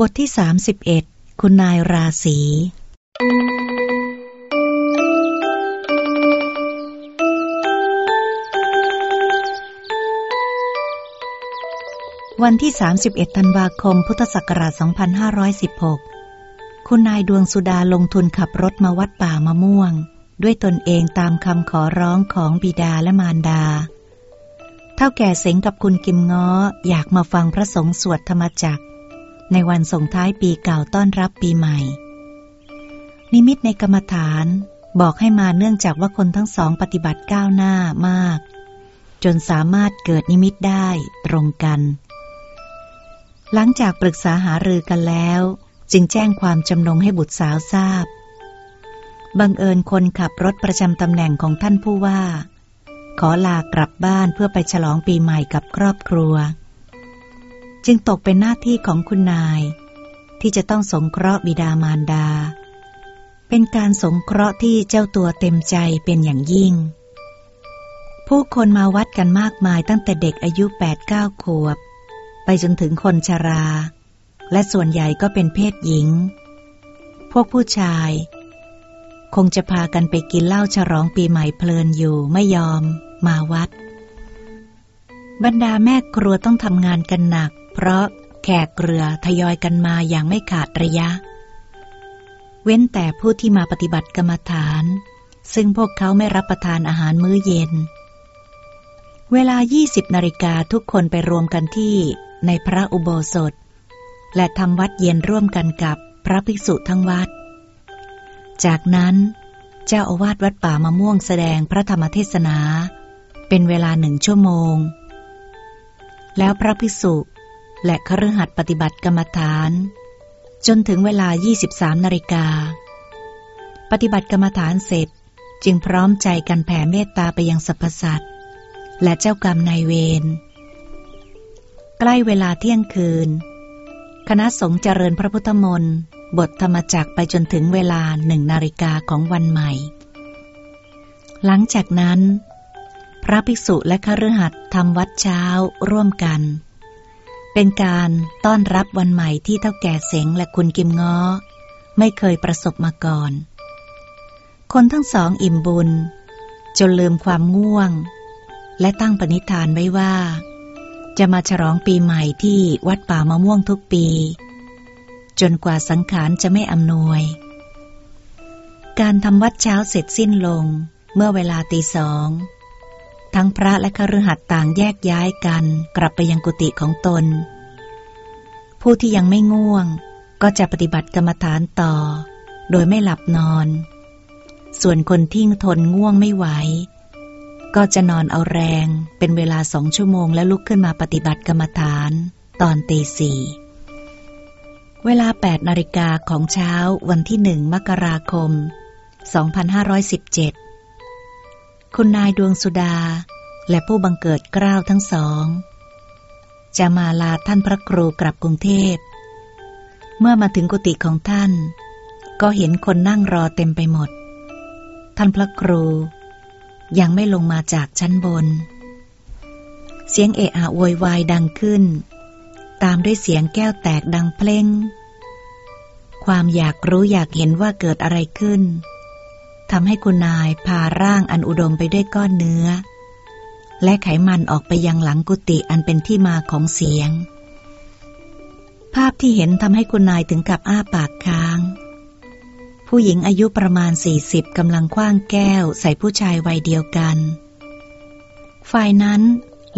บทที่31คุณนายราศีวันที่ 31 ธันวาคม พุทธศักราช 2516 คุณนายดวงสุดาลงทุนขับรถมาวัดป่ามะม่วง ด้วยตนเองตามคำขอร้องของบิดาและมารดา เท่าแก่เสงกับคุณกิมง้ออยากมาฟังพระสงฆ์สวดธรรมจักร ในวันส่งท้ายปีเก่าต้อนรับปีใหม่ นิมิตในกรรมฐานบอกให้มาเนื่องจากว่าคนทั้งสองปฏิบัติก้าวหน้ามาก จนสามารถเกิดนิมิตได้ตรงกัน หลังจากปรึกษาหารือกันแล้ว จึงแจ้งความจำนงให้บุตรสาวทราบ บังเอิญคนขับรถประจำตำแหน่งของท่านผู้ว่า ขอลากลับบ้านเพื่อไปฉลองปีใหม่กับครอบครัว จึงตกเป็นหน้าที่ของคุณนาย ที่จะต้องสงเคราะห์บิดามารดา เป็นการสงเคราะห์ที่เจ้าตัวเต็มใจเป็นอย่างยิ่ง ผู้คนมาวัดกันมากมายตั้งแต่เด็กอายุ8ปดเก้าขวบ ไปจนถึงคนชรา และส่วนใหญ่ก็เป็นเพศหญิง พวกผู้ชาย คงจะพากันไปกินเหล้าฉลองปีใหม่เพลินอยู่ไม่ยอมมาวัดบรรดาแม่ครัวต้องทำงานกันหนัก เพราะแขกเรือทยอยกันมาอย่างไม่ขาดระยะ เว้นแต่ผู้ที่มาปฏิบัติกรรมฐาน ซึ่งพวกเขาไม่รับประทานอาหารมื้อเย็น เวลา 20นาฬิกาทุกคนไปรวมกันที่ในพระอุโบสถ และทำวัดเย็นร่วมกันกับพระภิกษุทั้งวัด จากนั้น เจ้าอาวาสวัดป่ามะม่วงแสดงพระธรรมเทศนา เป็นเวลาหนึ่งชั่วโมง แล้วพระภิกษุ และคฤหัสถ์ปฏิบัติกรรมฐาน จนถึงเวลา 23นาฬิกา ปฏิบัติกรรมฐานเสร็จจึงพร้อมใจกันแผ่เมตตาไปยังสรรพสัตว์และเจ้ากรรมนายเวร ใกล้เวลาเที่ยงคืน คณะสงฆ์เจริญพระพุทธมนต์บทธรรมจักไปจนถึงเวลาหนึ่งนาฬิกาของวันใหม่ หลังจากนั้น พระภิกษุและคฤหัสถ์ทำวัดเช้าร่วมกัน เป็นการต้อนรับวันใหม่ที่เท่าแก่เสงและคุณกิมง้อ ไม่เคยประสบมาก่อน คนทั้งสองอิ่มบุญ จนลืมความง่วง และตั้งปณิธานไว้ว่า จะมาฉลองปีใหม่ที่วัดป่ามะม่วงทุกปี จนกว่าสังขารจะไม่อำนวย การทำวัดเช้าเสร็จสิ้นลงเมื่อเวลาตีสอง ทั้งพระและคฤหัสถ์ต่างแยกย้ายกันกลับไปยังกุฏิของตน ผู้ที่ยังไม่ง่วงก็จะปฏิบัติกรรมฐานต่อ โดยไม่หลับนอน ส่วนคนที่ทนง่วงไม่ไหว ก็จะนอนเอาแรงเป็นเวลาสองชั่วโมงแล้วลุกขึ้นมาปฏิบัติกรรมฐานตอนตีสี่เวลา 8 นาฬิกาของเช้าวันที่หนึ่งมกราคม 2517 คุณนายดวงสุดา และผู้บังเกิดกล้าวทั้งสอง จะมาลาท่านพระครูกลับกรุงเทพ เมื่อมาถึงกุฏิของท่าน ก็เห็นคนนั่งรอเต็มไปหมด ท่านพระครู ยังไม่ลงมาจากชั้นบน เสียงเอะอะโวยวายดังขึ้น ตามด้วยเสียงแก้วแตกดังเพลงความอยากรู้อยากเห็นว่าเกิดอะไรขึ้น ทำให้คุณนายพาร่างอันอุดมไปด้วยก้อนเนื้อ และไขมันออกไปยังหลังกุฏิอันเป็นที่มาของเสียง ภาพที่เห็นทำให้คุณนายถึงกับอ้าปากค้าง ผู้หญิงอายุประมาณสี่สิบกำลังคว้างแก้วใส่ผู้ชายวัยเดียวกัน ฝ่ายนั้น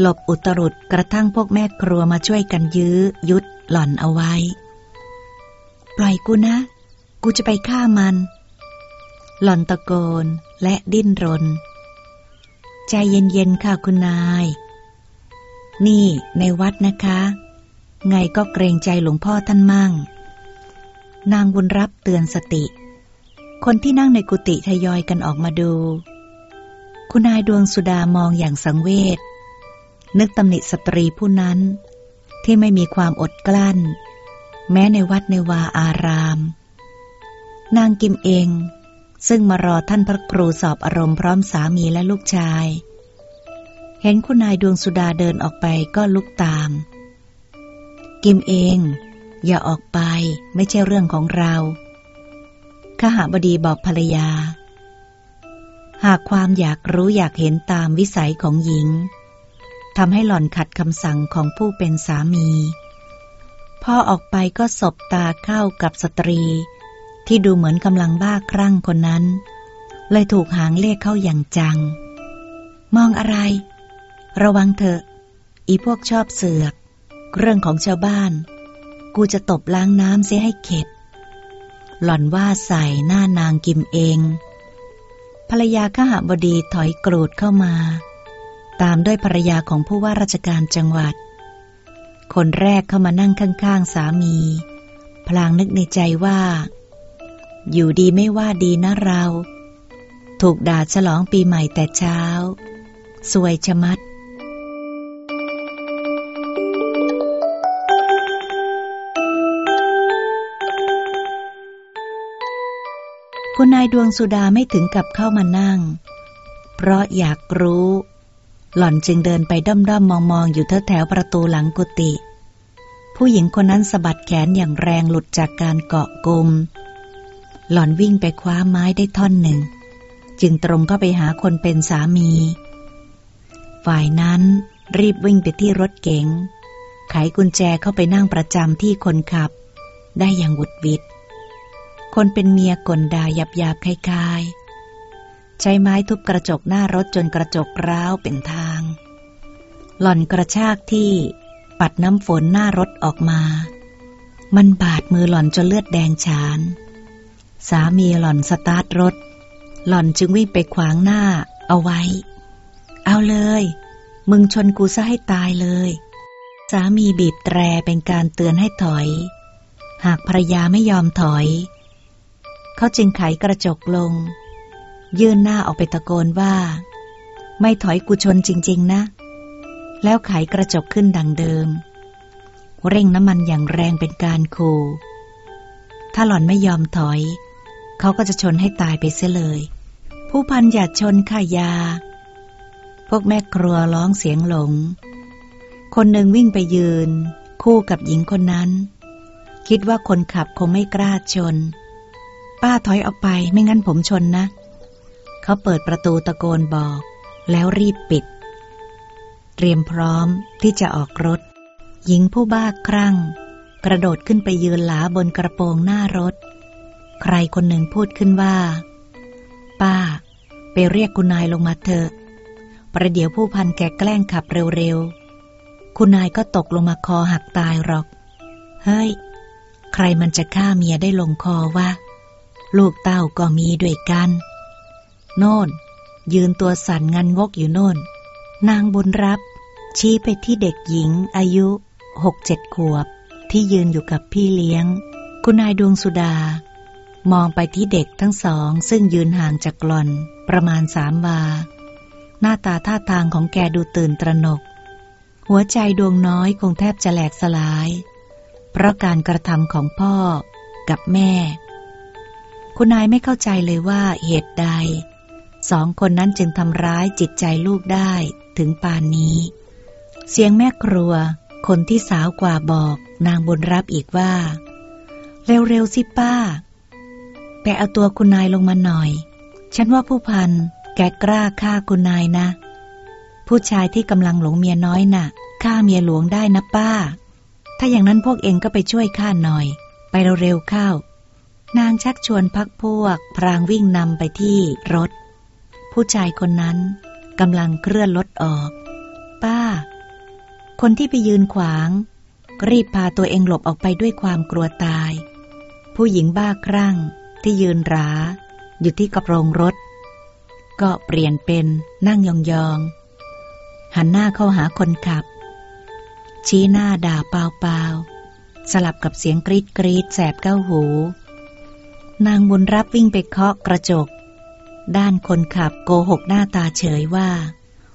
หลบอุตรุดกระทั่งพวกแม่ครัวมาช่วยกันยื้อ ยุดหล่อนเอาไว้ ปล่อยกูนะ กูจะไปฆ่ามัน หล่อนตะโกนและดิ้นรน ใจเย็นๆค่ะคุณนาย นี่ในวัดนะคะ ไงก็เกรงใจหลวงพ่อท่านมั่ง นางบุญรับเตือนสติ คนที่นั่งในกุฏิทยอยกันออกมาดู คุณนายดวงสุดามองอย่างสังเวช นึกตำหนิสตรีผู้นั้น ที่ไม่มีความอดกลั้น แม้ในวัดในวาอาราม นางกิมเอง ซึ่งมารอท่านพระครูสอบอารมณ์พร้อมสามีและลูกชาย เห็นคุณนายดวงสุดาเดินออกไปก็ลุกตาม กิมเอง อย่าออกไปไม่ใช่เรื่องของเราขหาบดีบอกภรรยา หากความอยากรู้อยากเห็นตามวิสัยของหญิงทำให้หล่อนขัดคำสั่งของผู้เป็นสามี พ่อออกไปก็สบตาเข้ากับสตรี ที่ดูเหมือนกำลังบ้าคลั่งคนนั้น เลยถูกหางเลขเข้าอย่างจัง มองอะไร ระวังเถอะ อีพวกชอบเสือก เรื่องของชาวบ้าน กูจะตบล้างน้ำเสียให้เข็ด หล่อนว่าใส่หน้านางกิมเอง ภรรยาข้าบดีถอยกรูดเข้ามา ตามด้วยภรรยาของผู้ว่าราชการจังหวัด คนแรกเข้ามานั่งข้างๆสามี พลางนึกในใจว่า อยู่ดีไม่ว่าดีนะเรา ถูกด่าฉลองปีใหม่แต่เช้า สวยชะมัด คุณนายดวงสุดาไม่ถึงกับเข้ามานั่ง เพราะอยากรู้ หล่อนจึงเดินไปด้อมด้อมมองมองอยู่แถวแถวประตูหลังกุฏิผู้หญิงคนนั้นสะบัดแขนอย่างแรงหลุดจากการเกาะกลม หล่อนวิ่งไปคว้าไม้ได้ท่อนหนึ่ง จึงตรงเข้าไปหาคนเป็นสามี ฝ่ายนั้นรีบวิ่งไปที่รถเก๋ง ไขกุญแจเข้าไปนั่งประจำที่คนขับ ได้อย่างวุดวิดคนเป็นเมียกลดาหยับหยาบคลายใช้ไม้ทุบกระจกหน้ารถจนกระจกร้าวเป็นทาง หล่อนกระชากที่ปัดน้ำฝนหน้ารถออกมา มันบาดมือหล่อนจนเลือดแดงฉาน สามีหล่อนสตาร์ทรถ หล่อนจึงวิ่งไปขวางหน้า เอาไว้ เอาเลย มึงชนกูซะให้ตายเลย สามีบีบแตรเป็นการเตือนให้ถอย หากภรรยาไม่ยอมถอย เขาจึงไขกระจกลง ยื่นหน้าออกไปตะโกนว่า ไม่ถอยกูชนจริง ๆ นะ แล้วไขกระจกขึ้นดังเดิม เร่งน้ำมันอย่างแรงเป็นการคูถ้าหล่อนไม่ยอมถอย เขาก็จะชนให้ตายไปเสียเลย ผู้พันอย่าชนข่ายา พวกแม่ครัวร้องเสียงหลง คนหนึ่งวิ่งไปยืน คู่กับหญิงคนนั้น คิดว่าคนขับคงไม่กล้าชน ป้าถอยออกไปไม่งั้นผมชนนะ เขาเปิดประตูตะโกนบอก แล้วรีบปิด เตรียมพร้อมที่จะออกรถ หญิงผู้บ้าครั่ง กระโดดขึ้นไปยืนหลาบนกระโปรงหน้ารถ ใครคนหนึ่งพูดขึ้นว่า ป้า ไปเรียกคุณนายลงมาเถอะ ประเดี๋ยวผู้พันแกแกล้งขับเร็วๆ คุณนายก็ตกลงมาคอหักตายหรอก เฮ้ย ใครมันจะฆ่าเมียได้ลงคอวะ ลูกเต้าก็มีด้วยกัน โน่น ยืนตัวสั่นงันงกอยู่โน่น นางบุญรับ ชี้ไปที่เด็กหญิงอายุหกเจ็ดขวบ ที่ยืนอยู่กับพี่เลี้ยง คุณนายดวงสุดา มองไปที่เด็กทั้งสอง ซึ่งยืนห่างจากกลอน ประมาณสามวา หน้าตาท่าทางของแกดูตื่นตระหนก หัวใจดวงน้อยคงแทบจะแหลกสลาย เพราะการกระทำของพ่อกับแม่ คุณนายไม่เข้าใจเลยว่าเหตุใด สองคนนั้นจึงทำร้ายจิตใจลูกได้ถึงปานนี้ เสียงแม่ครัว คนที่สาวกว่าบอกนางบุญรับอีกว่า เร็วๆสิป้า แปเอาตัวคุณนายลงมาหน่อย ฉันว่าผู้พันแกกล้าฆ่าคุณนายนะ ผู้ชายที่กำลังหลงเมียน้อยนะ่ะฆ่าเมียหลวงได้นะป้า ถ้าอย่างนั้นพวกเองก็ไปช่วยข้าหน่อย ไปเร็วๆเข้า นางชักชวนพักพวก พรางวิ่งนำไปที่รถ ผู้ชายคนนั้นกำลังเคลื่อนรถออก ป้า คนที่ไปยืนขวาง รีบพาตัวเองหลบออกไปด้วยความกลัวตาย ผู้หญิงบ้าครั่ง ที่ยืนราอยู่ที่กระโปรงรถ ก็เปลี่ยนเป็นนั่งยองๆ หันหน้าเข้าหาคนขับ ชี้หน้าด่าเปล่าๆ สลับกับเสียงกรีดกรีดแสบเก้าหู นางบุญรับวิ่งไปเคาะกระจก ด้านคนขับโกหกหน้าตาเฉยว่า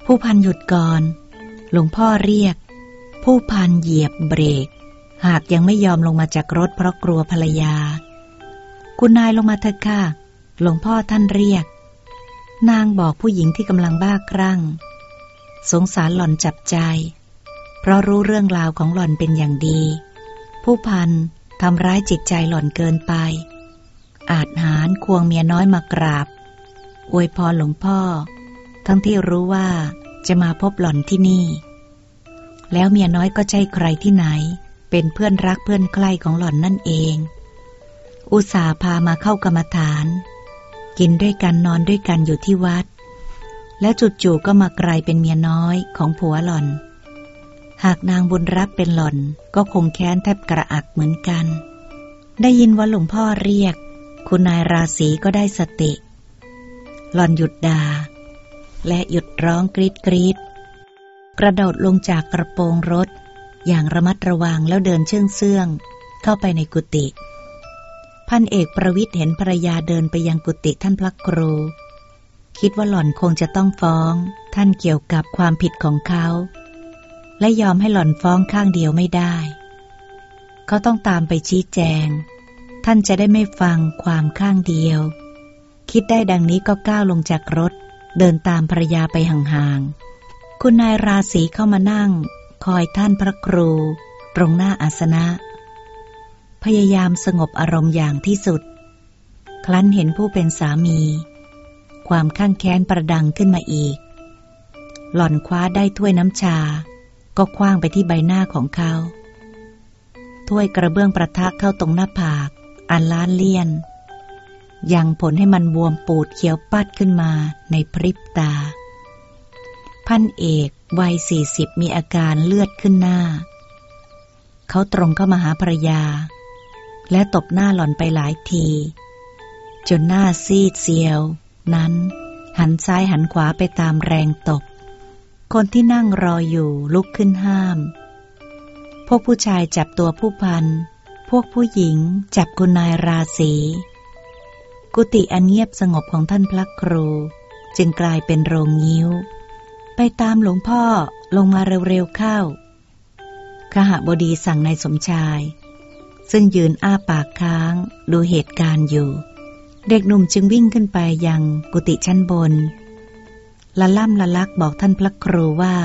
ผู้พันหยุดก่อน หลวงพ่อเรียก ผู้พันเหยียบเบรก หากยังไม่ยอมลงมาจากรถเพราะกลัวภรรยา คุณนายลงมาเถอะค่ะ หลวงพ่อท่านเรียก นางบอกผู้หญิงที่กำลังบ้าครั่ง สงสารหล่อนจับใจ เพราะรู้เรื่องราวของหล่อนเป็นอย่างดี ผู้พันทำร้ายจิตใจหล่อนเกินไป อาจหารควงเมียน้อยมากราบ อวยพรหลวงพ่อ ทั้งที่รู้ว่าจะมาพบหล่อนที่นี่ แล้วเมียน้อยก็ใช่ใครที่ไหน เป็นเพื่อนรักเพื่อนใกล้ของหล่อนนั่นเอง อุตส่าห์พามาเข้ากรรมฐาน กินด้วยกันนอนด้วยกันอยู่ที่วัด แล้วจู่ๆก็มากลายเป็นเมียน้อยของผัวหล่อน หากนางบุญรับเป็นหล่อนก็คงแค้นแทบกระอักเหมือนกัน ได้ยินว่าหลวงพ่อเรียก คุณนายราศีก็ได้สติ หล่อนหยุดดา่าและหยุดร้องกรีดกรีดกระโดดลงจากกระโปรงรถ อย่างระมัดระวังแล้วเดินเชื่องเสื่อง เข้าไปในกุฏิ พันเอกประวิทย์เห็นภรรยาเดินไปยังกุฏิท่านพระครู คิดว่าหล่อนคงจะต้องฟ้อง ท่านเกี่ยวกับความผิดของเขา และยอมให้หล่อนฟ้องข้างเดียวไม่ได้ เขาต้องตามไปชี้แจง ท่านจะได้ไม่ฟังความข้างเดียว คิดได้ดังนี้ก็ก้าวลงจากรถ เดินตามภรรยาไปห่างๆคุณนายราศีเข้ามานั่ง คอยท่านพระครู ตรงหน้าอาสนะ พยายามสงบอารมณ์อย่างที่สุด ครั้นเห็นผู้เป็นสามี ความข้างแค้นประดังขึ้นมาอีก หล่อนคว้าได้ถ้วยน้ำชา ก็คว้างไปที่ใบหน้าของเขา ถ้วยกระเบื้องประทักเข้าตรงหน้าผาก อันล้านเลี่ยน ยังผลให้มันบวมปูดเขียวปัดขึ้นมาในพริบตา พันเอกวัยสี่สิบมีอาการเลือดขึ้นหน้า เขาตรงเข้ามาหาภรรยา และตบหน้าหล่อนไปหลายที จนหน้าซีดเซียว นั้น หันซ้ายหันขวาไปตามแรงตบ คนที่นั่งรออยู่ลุกขึ้นห้าม พวกผู้ชายจับตัวผู้พัน พวกผู้หญิงจับคุณนายราศีกุฏิอันเงียบสงบของท่านพระครู จึงกลายเป็นโรงงิ้ว ไปตามหลวงพ่อลงมาเร็วๆเข้าขหบดีสั่งนายสมชาย ซึ่งยืนอ้าปากค้างดูเหตุการณ์อยู่ เด็กหนุ่มจึงวิ่งขึ้นไปยังกุฏิชั้นบน ละล่ำละลักบอกท่านพระครูว่า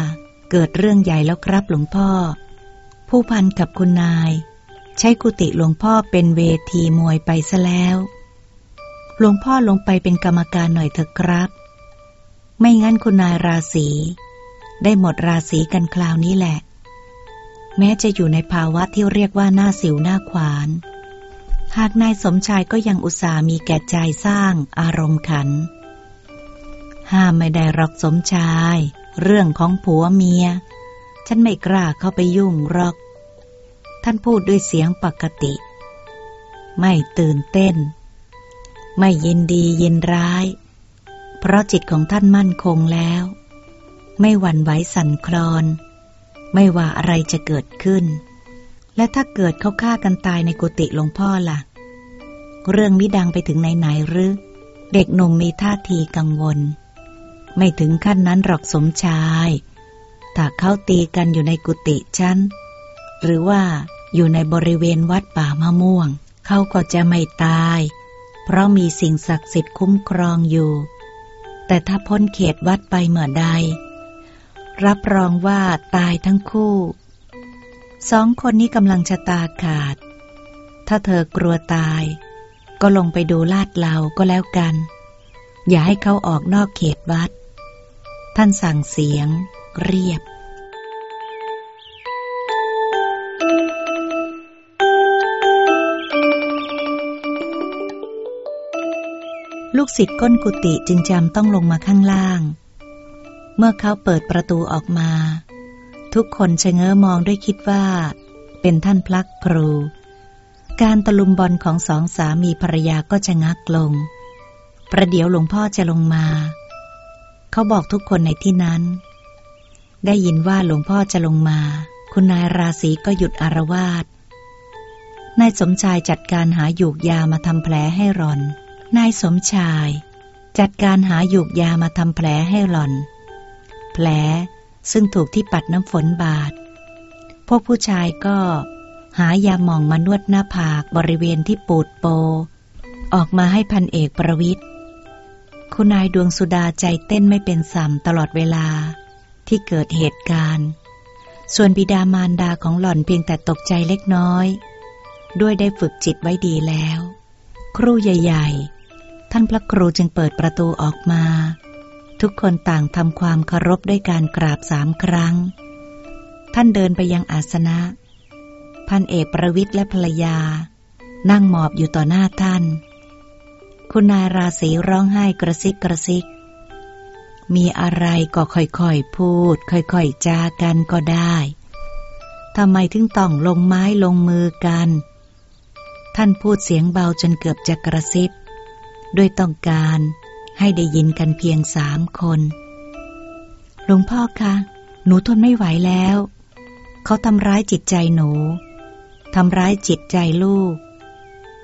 เกิดเรื่องใหญ่แล้วครับหลวงพ่อ ผู้พันกับคุณนาย ใช้กุฏิหลวงพ่อเป็นเวทีมวยไปซะแล้ว หลวงพ่อลงไปเป็นกรรมการหน่อยเถอะครับ ไม่งั้นคุณนายราศีได้หมดราศีกันคราวนี้แหละ แม้จะอยู่ในภาวะที่เรียกว่าหน้าสิวหน้าขวาน หากนายสมชายก็ยังอุตส่ามีแก่ใจสร้างอารมณ์ขัน ห้ามไม่ได้รอกสมชาย เรื่องของผัวเมีย ฉันไม่กล้าเข้าไปยุ่งรอก ท่านพูดด้วยเสียงปกติ ไม่ตื่นเต้น ไม่ยินดียินร้าย เพราะจิตของท่านมั่นคงแล้ว ไม่หวั่นไหวสั่นคลอน ไม่ว่าอะไรจะเกิดขึ้น และถ้าเกิดเขาฆ่ากันตายในกุฏิหลวงพ่อละ่ะ เรื่องมิดังไปถึงไหนๆหรือ เด็กหนุ่มมีท่าทีกังวล ไม่ถึงขั้นนั้นหรอกสมชายถ้าเขาตีกันอยู่ในกุฏิชั้นหรือว่าอยู่ในบริเวณวัดป่ามะม่วง เขาก็จะไม่ตาย เพราะมีสิ่งศักดิ์สิทธิ์คุ้มครองอยู่ แต่ถ้าพ้นเขตวัดไปเมื่อใด รับรองว่าตายทั้งคู่ สองคนนี้กำลังชะตาขาด ถ้าเธอกลัวตาย ก็ลงไปดูลาดเหลาก็แล้วกัน อย่าให้เขาออกนอกเขตวัด ท่านสั่งเสียง เรียบลูกศิษย์ก้นกุฏิจึงจำต้องลงมาข้างล่าง เมื่อเขาเปิดประตูออกมา ทุกคนชะเง้อมองด้วยคิดว่า เป็นท่านพลักครู การตะลุมบอลของสองสามีภรรยาก็ชะงักลง ประเดี๋ยวหลวงพ่อจะลงมา เขาบอกทุกคนในที่นั้น ได้ยินว่าหลวงพ่อจะลงมา คุณนายราศีก็หยุดอารวาสนายสมชายจัดการหาหยูกยามาทำแผลให้รอน นายสมชาย จัดการหาหยูกยามาทำแผลให้หล่อน ลซึ่งถูกที่ปัดน้ำฝนบาด พวกผู้ชายก็หายาหมองมานวดหน้าผากบริเวณที่ปูดโป ออกมาให้พันเอกประวิทย์คุณนายดวงสุดาใจเต้นไม่เป็นสัมตลอดเวลาที่เกิดเหตุการณ์ ส่วนบิดามารดาของหล่อนเพียงแต่ตกใจเล็กน้อย ด้วยได้ฝึกจิตไว้ดีแล้ว ครูใหญ่ ๆ ท่านพระครูจึงเปิดประตูออกมา ทุกคนต่างทำความเคารพด้วยการกราบสามครั้ง ท่านเดินไปยังอาสนะ พันเอกประวิทย์และภรรยา นั่งหมอบอยู่ต่อหน้าท่าน คุณนายราศีร้องไห้กระซิกกระซิก มีอะไรก็ค่อยๆพูด ค่อยๆจากันก็ได้ทำไมถึงต้องลงไม้ลงมือกัน ท่านพูดเสียงเบาจนเกือบจะกระซิบ ด้วยต้องการ ให้ได้ยินกันเพียงสามคนหลวงพ่อคะ หนูทนไม่ไหวแล้ว เขาทำร้ายจิตใจหนูทำร้ายจิตใจลูก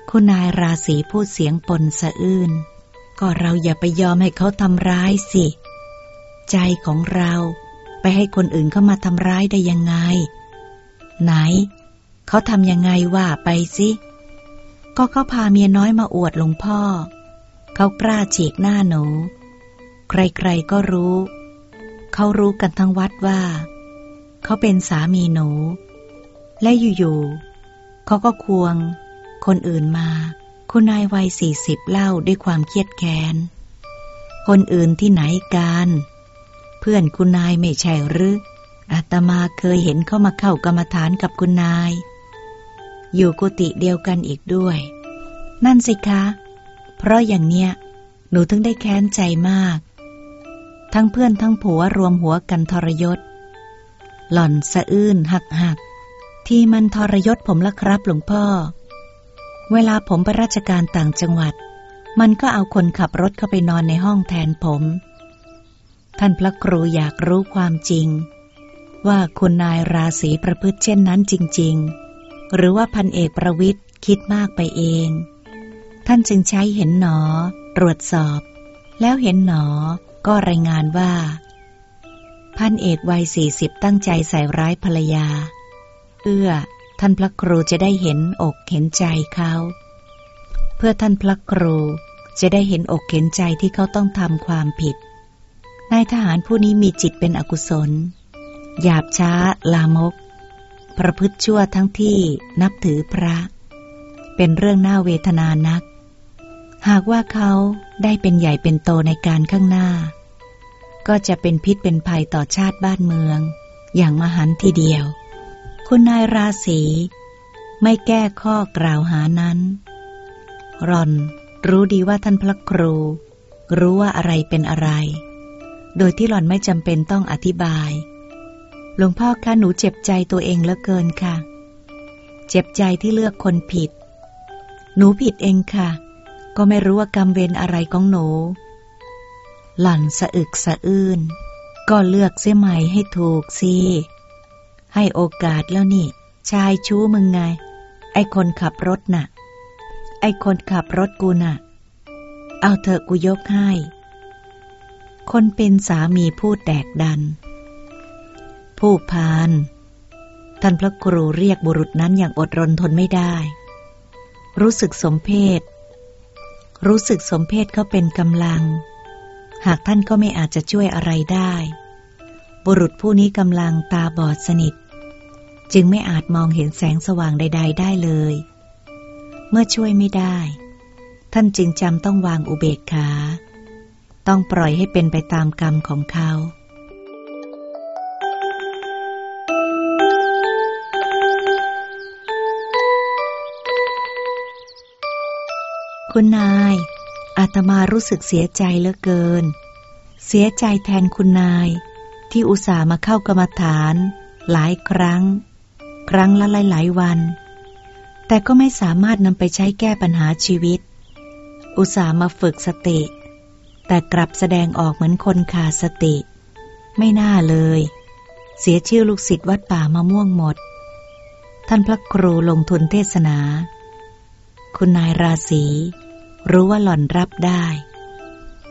คุณนายราศีพูดเสียงปนสะอื้น ก็เราอย่าไปยอมให้เขาทำร้ายสิ ใจของเราไปให้คนอื่นเข้ามาทำร้ายได้ยังไง ไหน เขาทำยังไงว่าไปสิ ก็เขาพาเมียน้อยมาอวดหลวงพ่อ เขากล้าฉีกหน้าหนู ใครๆก็รู้ เขารู้กันทั้งวัดว่า เขาเป็นสามีหนู และอยู่ๆเขาก็ควง คนอื่นมา คุณนายวัยสี่สิบเล่าด้วยความเครียดแค้น คนอื่นที่ไหนกัน เพื่อนคุณนายไม่ใช่หรืออาตมาเคยเห็นเข้ามาเข้ากรรมฐานกับคุณนาย อยู่กุฏิเดียวกันอีกด้วย นั่นสิคะ เพราะอย่างเนี้ย หนูถึงได้แค้นใจมาก ทั้งเพื่อนทั้งผัวรวมหัวกันทรยศ หล่อนสะอื้นหักหัก ที่มันทรยศผมละครับหลวงพ่อ เวลาผมไปราชการต่างจังหวัด มันก็เอาคนขับรถเข้าไปนอนในห้องแทนผม ท่านพระครูอยากรู้ความจริง ว่าคุณนายราศีประพฤติเช่นนั้นจริง ๆ หรือว่าพันเอกประวิทย์คิดมากไปเอง ท่านจึงใช้เห็นหนอ ตรวจสอบ แล้วเห็นหนอ ก็รายงานว่า พันเอกวัยสี่สิบตั้งใจใส่ร้ายภรรยา เอื้อ ท่านพระครูจะได้เห็นอกเห็นใจเขา เพื่อท่านพระครูจะได้เห็นอกเห็นใจที่เขาต้องทำความผิด นายทหารผู้นี้มีจิตเป็นอกุศล หยาบช้า ลามก ประพฤติชั่วทั้งที่นับถือพระ เป็นเรื่องน่าเวทนานัก หากว่าเขาได้เป็นใหญ่เป็นโตในการข้างหน้า ก็จะเป็นพิษเป็นภัยต่อชาติบ้านเมือง อย่างมหันทีเดียว คุณนายราศีไม่แก้ข้อกล่าวหานั้น รอนรู้ดีว่าท่านพระครู รู้ว่าอะไรเป็นอะไร โดยที่หล่อนไม่จำเป็นต้องอธิบาย หลวงพ่อคะหนูเจ็บใจตัวเองเหลือเกินค่ะ เจ็บใจที่เลือกคนผิด หนูผิดเองค่ะ ก็ไม่รู้ว่ากรรมเวรอะไรของหนู หล่อนสะอึกสะอื้น ก็เลือกเสียใหม่ให้ถูกสิ ให้โอกาสแล้วนี่ ชายชู้มึงไง ไอคนขับรถน่ะ ไอคนขับรถกูน่ะ เอาเถอะกูยกให้ คนเป็นสามีพูดแดกดัน ผู้พานท่านพระครูเรียกบุรุษนั้นอย่างอดรนทนไม่ได้ รู้สึกสมเพศ รู้สึกสมเพศเขาเป็นกำลัง หากท่านก็ไม่อาจจะช่วยอะไรได้ บุรุษผู้นี้กำลังตาบอดสนิท จึงไม่อาจมองเห็นแสงสว่างใด ๆ ได้เลย เมื่อช่วยไม่ได้ ท่านจึงจำต้องวางอุเบกขา ต้องปล่อยให้เป็นไปตามกรรมของเขา คุณนาย อาตมารู้สึกเสียใจเหลือเกิน เสียใจแทนคุณนาย ที่อุตส่าห์มาเข้ากรรมฐาน หลายครั้ง ครั้งละหลายๆวัน แต่ก็ไม่สามารถนำไปใช้แก้ปัญหาชีวิต อุตส่าห์มาฝึกสติ แต่กลับแสดงออกเหมือนคนขาดสติ ไม่น่าเลย เสียชื่อลูกศิษย์วัดป่ามะม่วงหมด ท่านพระครูลงทุนเทศนา คุณนายราศีรู้ว่าหล่อนรับได้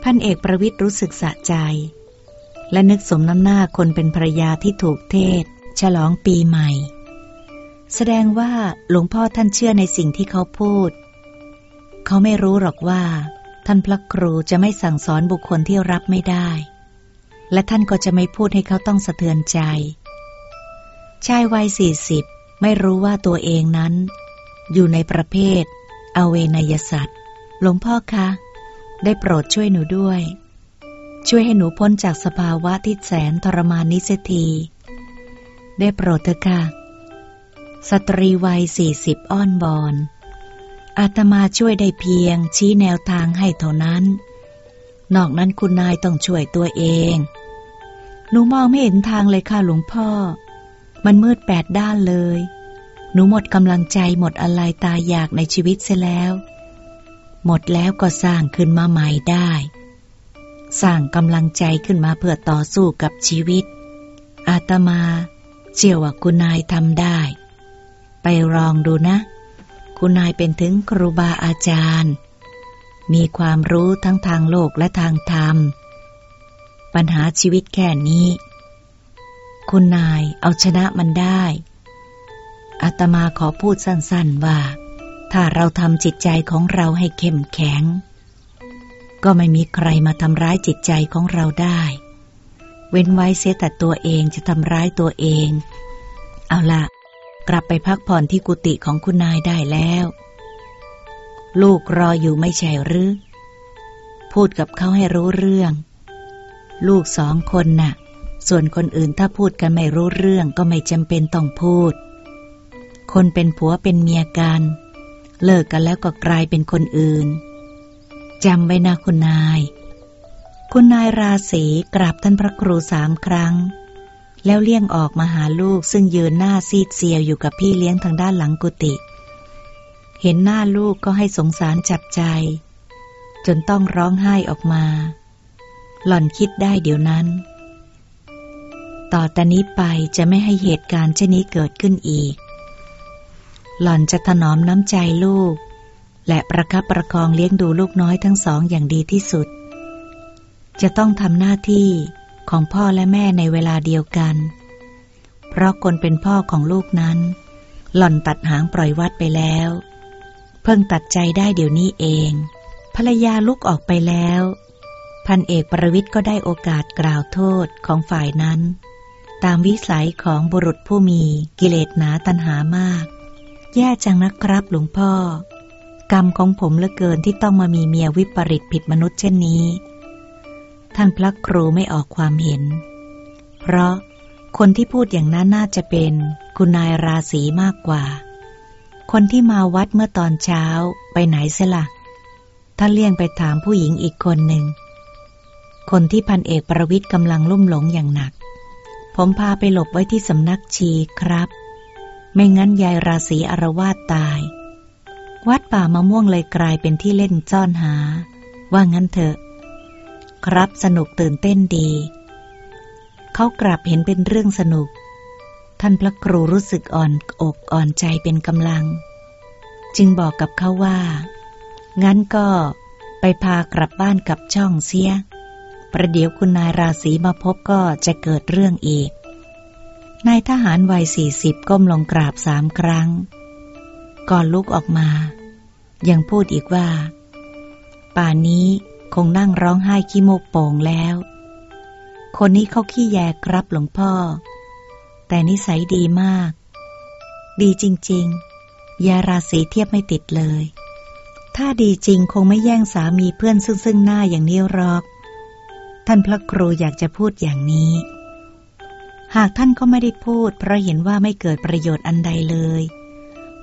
พันเอกประวิตรรู้สึกสะใจ และนึกสมน้ำหน้าคนเป็นภรรยาที่ถูกเทศ ฉลองปีใหม่ แสดงว่าหลวงพ่อท่านเชื่อในสิ่งที่เขาพูด เขาไม่รู้หรอกว่า ท่านพระครูจะไม่สั่งสอนบุคคลที่รับไม่ได้ และท่านก็จะไม่พูดให้เขาต้องสะเทือนใจ ชายวัยสี่สิบไม่รู้ว่าตัวเองนั้น อยู่ในประเภท อเวนยสัตว์ หลวงพ่อคะ ได้โปรดช่วยหนูด้วย ช่วยให้หนูพ้นจากสภาวะที่แสนทรมานนิเสทีได้โปรดเถอะค่ะ สตรีวัยสี่สิบอ้อนบอน อาตมาช่วยได้เพียงชี้แนวทางให้เท่านั้น นอกนั้นคุณนายต้องช่วยตัวเอง หนูมองไม่เห็นทางเลยค่ะหลวงพ่อ มันมืดแปดด้านเลย นูหมดกำลังใจหมดอะไรตายอยากในชีวิตเสียแล้ว หมดแล้วก็สร้างขึ้นมาใหม่ได้ สร้างกำลังใจขึ้นมาเพื่อต่อสู้กับชีวิต อาตมาเชื่อว่าคุณนายทำได้ ไปลองดูนะ คุณนายเป็นถึงครูบาอาจารย์ มีความรู้ทั้งทางโลกและทางธรรม ปัญหาชีวิตแค่นี้ คุณนายเอาชนะมันได้ ตมาขอพูดสั้นๆว่า ถ้าเราทำจิตใจของเราให้เข้มแข็ง ก็ไม่มีใครมาทำร้ายจิตใจของเราได้ เว้นไว้เสียแต่ตัวเองจะทำร้ายตัวเอง เอาละกลับไปพักผ่อนที่กุฏิของคุณนายได้แล้ว ลูกรออยู่ไม่ใช่หรือ พูดกับเขาให้รู้เรื่อง ลูกสองคนน่ะ ส่วนคนอื่นถ้าพูดกันไม่รู้เรื่องก็ไม่จำเป็นต้องพูด คนเป็นผัวเป็นเมียกัน เลิกกันแล้วก็กลายเป็นคนอื่นจำไว้นะคุณนาย คุณนายราศีกราบท่านพระครูสามครั้ง แล้วเลี่ยงออกมาหาลูกซึ่งยืนหน้าซีดเซียวอยู่กับพี่เลี้ยงทางด้านหลังกุฏิเห็นหน้าลูกก็ให้สงสารจับใจ จนต้องร้องไห้ออกมา หล่อนคิดได้เดี๋ยวนั้น ต่อแต่นี้ไปจะไม่ให้เหตุการณ์เช่นนี้เกิดขึ้นอีก หล่อนจะถนอมน้ำใจลูก และประคับประคองเลี้ยงดูลูกน้อยทั้งสองอย่างดีที่สุด จะต้องทำหน้าที่ของพ่อและแม่ในเวลาเดียวกัน เพราะคนเป็นพ่อของลูกนั้น หล่อนตัดหางปล่อยวัดไปแล้ว เพิ่งตัดใจได้เดี๋ยวนี้เอง ภรรยาลุกออกไปแล้ว พันเอกประวิทย์ก็ได้โอกาสกล่าวโทษของฝ่ายนั้น ตามวิสัยของบุรุษผู้มีกิเลสหนาตัณหามาก แย่จังนะครับหลวงพ่อ กรรมของผมเหลือเกินที่ต้องมามีเมียวิปริตผิดมนุษย์เช่นนี้ ท่านพระครูไม่ออกความเห็น เพราะคนที่พูดอย่างนั้นน่าจะเป็นคุณนายราศีมากกว่า คนที่มาวัดเมื่อตอนเช้าไปไหนเสียละ่ะท่านเลี่ยงไปถามผู้หญิงอีกคนหนึ่ง คนที่พันเอกประวิทย์กำลังลุ่มหลงอย่างหนัก ผมพาไปหลบไว้ที่สำนักชีครับ ไม่งั้นยายราศีอารวาสตาย วัดป่ามะม่วงเลยกลายเป็นที่เล่นซ่อนหา ว่างั้นเถอะ ครับสนุกตื่นเต้นดี เขากลับเห็นเป็นเรื่องสนุก ท่านพระครูรู้สึกอ่อนอกอ่อนใจเป็นกำลัง จึงบอกกับเขาว่า งั้นก็ไปพากลับบ้านกับช่องเสียประเดี๋ยวคุณนายราศีมาพบก็จะเกิดเรื่องอีก นายทหารวัยสี่สิบก้มลงกราบสามครั้ง ก่อนลุกออกมา ยังพูดอีกว่า ป่านนี้คงนั่งร้องไห้ขี้โมกโป่งแล้ว คนนี้เขาขี้แยครับหลวงพ่อ แต่นิสัยดีมาก ดีจริง ๆ ยาราศีเทียบไม่ติดเลย ถ้าดีจริงคงไม่แย่งสามีเพื่อนซึ่งซึ่งหน้าอย่างนี้หรอก ท่านพระครูอยากจะพูดอย่างนี้ หากท่านก็ไม่ได้พูด เพราะเห็นว่าไม่เกิดประโยชน์อันใดเลย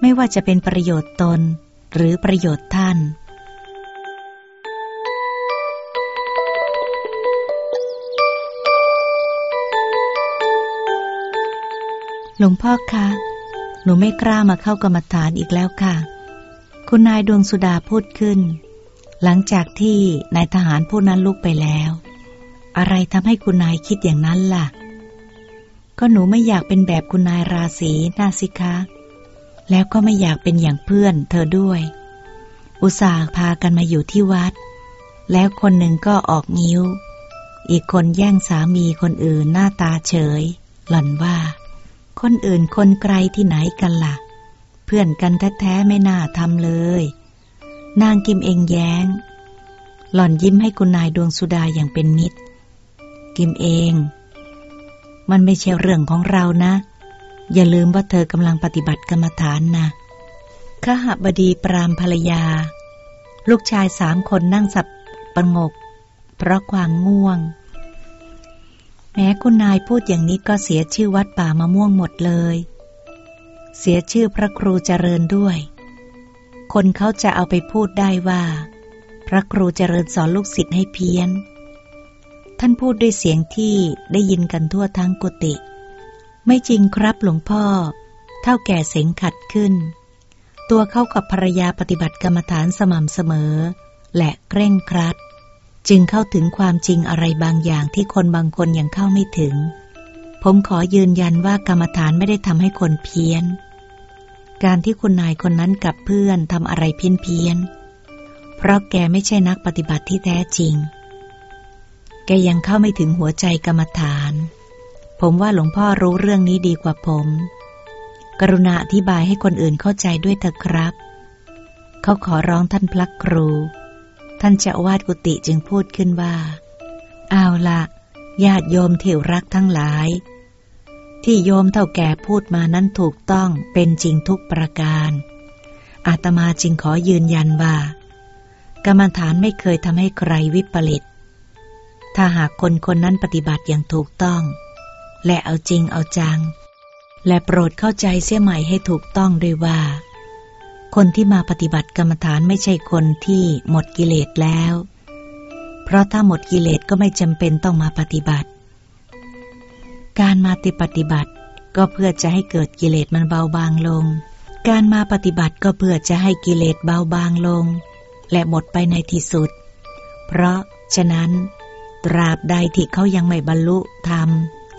ไม่ว่าจะเป็นประโยชน์ตน หรือประโยชน์ท่าน หลวงพ่อคะ หนูไม่กล้ามาเข้ากรรมฐานอีกแล้วค่ะ คุณนายดวงสุดาพูดขึ้น หลังจากที่นายทหารผู้นั้นลุกไปแล้ว อะไรทำให้คุณนายคิดอย่างนั้นล่ะ ก็หนูไม่อยากเป็นแบบคุณนายราศีน่าสิคะ แล้วก็ไม่อยากเป็นอย่างเพื่อนเธอด้วย อุตส่าห์พากันมาอยู่ที่วัด แล้วคนหนึ่งก็ออกนิ้ว อีกคนแย่งสามีคนอื่นหน้าตาเฉย หล่อนว่า คนอื่นคนไกลที่ไหนกันละ่ะ เพื่อนกันแท้ๆไม่น่าทำเลย นางกิมเองแย้ง หล่อนยิ้มให้คุณนายดวงสุดาอย่างเป็นมิตร กิมเอง มันไม่ใช่เรื่องของเรานะ อย่าลืมว่าเธอกำลังปฏิบัติกรรมฐานนะขหบดีปรามภรรยา ลูกชายสามคนนั่งสับประงก เพราะความง่วง แม้คุณนายพูดอย่างนี้ก็เสียชื่อวัดป่ามะม่วงหมดเลย เสียชื่อพระครูเจริญด้วย คนเขาจะเอาไปพูดได้ว่า พระครูเจริญสอนลูกศิษย์ให้เพี้ยน ท่านพูดด้วยเสียงที่ได้ยินกันทั่วทั้งกุฏิ ไม่จริงครับหลวงพ่อ เท่าแก่เสงขัดขึ้น ตัวเขากับภรรยาปฏิบัติกรรมฐานสม่ำเสมอ และเคร่งครัด จึงเข้าถึงความจริงอะไรบางอย่างที่คนบางคนยังเข้าไม่ถึง ผมขอยืนยันว่ากรรมฐานไม่ได้ทำให้คนเพี้ยน การที่คุณนายคนนั้นกับเพื่อนทำอะไรเพี้ยนเพี้ยน เพราะแกไม่ใช่นักปฏิบัติที่แท้จริง แกยังเข้าไม่ถึงหัวใจกรรมฐาน ผมว่าหลวงพ่อรู้เรื่องนี้ดีกว่าผม กรุณาอธิบายให้คนอื่นเข้าใจด้วยเถอะครับ เขาขอร้องท่านพระครู ท่านเจ้าวาดกุฏิจึงพูดขึ้นว่า เอาละญาติโยมที่รักทั้งหลาย ที่โยมเท่าแก่พูดมานั้นถูกต้องเป็นจริงทุกประการ อาตมาจึงขอยืนยันว่า กรรมฐานไม่เคยทำให้ใครวิปริต ถ้าหากคนคนนั้นปฏิบัติอย่างถูกต้อง และเอาจริงเอาจัง และโปรดเข้าใจเสียใหม่ให้ถูกต้องด้วยว่า คนที่มาปฏิบัติกรรมฐานไม่ใช่คนที่หมดกิเลสแล้ว เพราะถ้าหมดกิเลสก็ไม่จำเป็นต้องมาปฏิบัติ การมาติปฏิบัติก็เพื่อจะให้เกิดกิเลสมันเบาบางลง การมาปฏิบัติก็เพื่อจะให้กิเลสเบาบางลง และหมดไปในที่สุด เพราะฉะนั้น ตราบใดที่เขายังไม่บรรลุธรรม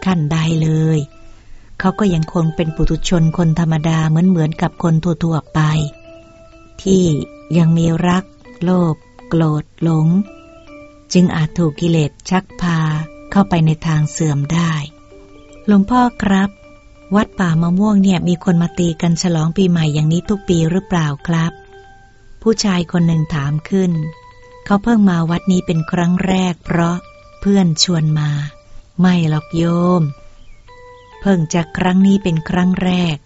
ขั้นใดเลย เขาก็ยังคงเป็นปุถุชนคนธรรมดาเหมือนเหมือนกับคนทั่วๆไป ที่ยังมีรัก โลภโกรธหลง จึงอาจถูกกิเลสชักพาเข้าไปในทางเสื่อมได้หลวงพ่อครับ วัดป่ามะม่วงเนี่ยมีคนมาตีกันฉลองปีใหม่อย่างนี้ทุกปีหรือเปล่าครับ ผู้ชายคนหนึ่งถามขึ้น เขาเพิ่งมาวัดนี้เป็นครั้งแรกเพราะ พื่อนชวนมา ไม่หรอกโยม เพิ่งจะครั้งนี้เป็นครั้งแรก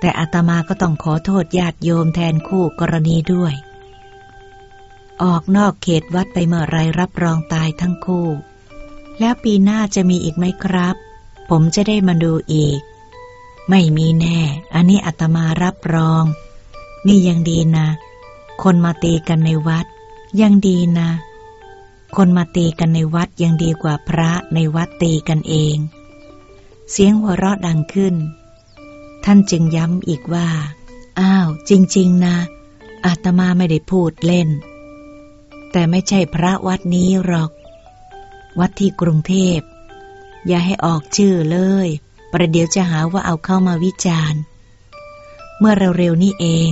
แต่อาตมาก็ต้องขอโทษญาติโยมแทนคู่กรณีด้วย ออกนอกเขตวัดไปเมื่อไรรับรองตายทั้งคู่ แล้วปีหน้าจะมีอีกไหมครับ ผมจะได้มาดูอีก ไม่มีแน่ อันนี้อาตมารับรอง นี่ยังดีนะ คนมาตีกันในวัด ยังดีนะ คนมาตีกันในวัดยังดีกว่าพระในวัดตีกันเอง เสียงหัวเราะดังขึ้น ท่านจึงย้ำอีกว่า อ้าว จริง ๆ นะ อาตมาไม่ได้พูดเล่น แต่ไม่ใช่พระวัดนี้หรอก วัดที่กรุงเทพ อย่าให้ออกชื่อเลย ประเดี๋ยวจะหาว่าเอาเข้ามาวิจารณ์ เมื่อเร็วๆนี้เอง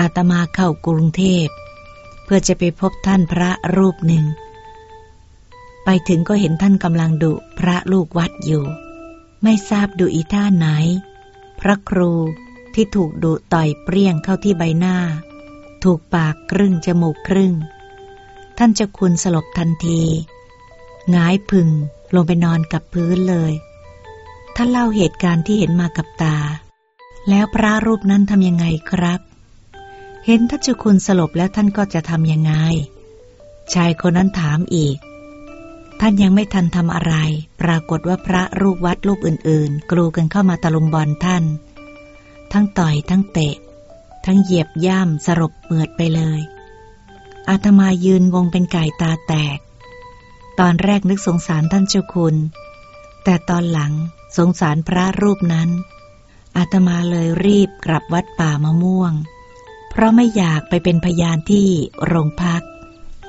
อาตมาเข้ากรุงเทพ เพื่อจะไปพบท่านพระรูปหนึ่ง ไปถึงก็เห็นท่านกำลังดุพระลูกวัดอยู่ ไม่ทราบดูอีท่าไหน พระครูที่ถูกดุต่อยเปรี้ยงเข้าที่ใบหน้า ถูกปากครึ่งจมูกครึ่ง ท่านจะคุณสลบทันทีงายพึงลงไปนอนกับพื้นเลย ท่านเล่าเหตุการณ์ที่เห็นมากับตา แล้วพระรูปนั้นทำยังไงครับ เห็นท่านเจคุณสลบแล้วท่านก็จะทำยังไง ชายคนนั้นถามอีก ท่านยังไม่ทันทำอะไร ปรากฏว่าพระรูปวัดรูปอื่นๆ กลูกันเข้ามาตะลุมบอลท่าน ทั้งต่อยทั้งเตะ ทั้งเหยียบย่ำสรบเมือดไปเลย อาตมายืนงงเป็นไก่ตาแตก ตอนแรกนึกสงสารท่านเจ้าคุณ แต่ตอนหลังสงสารพระรูปนั้น อาตมาเลยรีบกลับวัดป่ามะม่วง เพราะไม่อยากไปเป็นพยานที่โรงพัก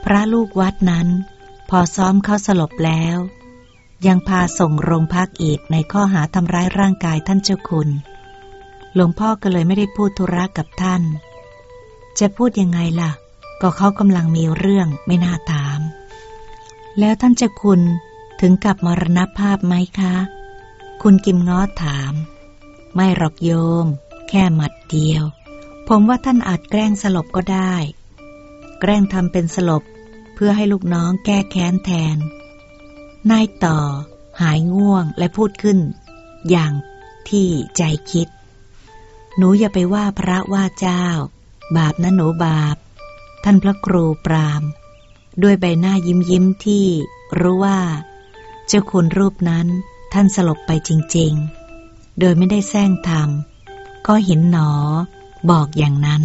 พระลูกวัดนั้น พอซ้อมเขาสลบแล้ว ยังพาส่งโรงพักอีกในข้อหาทำร้ายร่างกายท่านเจ้าคุณ หลวงพ่อก็เลยไม่ได้พูดธุระกับท่าน จะพูดยังไงล่ะ ก็เขากำลังมีเรื่องไม่น่าถาม แล้วท่านเจ้าคุณถึงกับมรณภาพไหมคะ คุณกิมง้อถาม ไม่หรอกโยม แค่หมัดเดียว ผมว่าท่านอาจแกล้งสลบก็ได้ แกล้งทำเป็นสลบ พื่อให้ลูกน้องแก้แค้นแทน นายต่อ หายง่วงและพูดขึ้น อย่างที่ใจคิด หนูอย่าไปว่าพระว่าเจ้า บาปนะหนูบาป ท่านพระครูปรามด้วยใบหน้ายิ้มยิ้มที่รู้ว่า เจ้าคุณรูปนั้นท่านสลบไปจริง ๆ โดยไม่ได้แซงทำก็เห็นหนอ บอกอย่างนั้น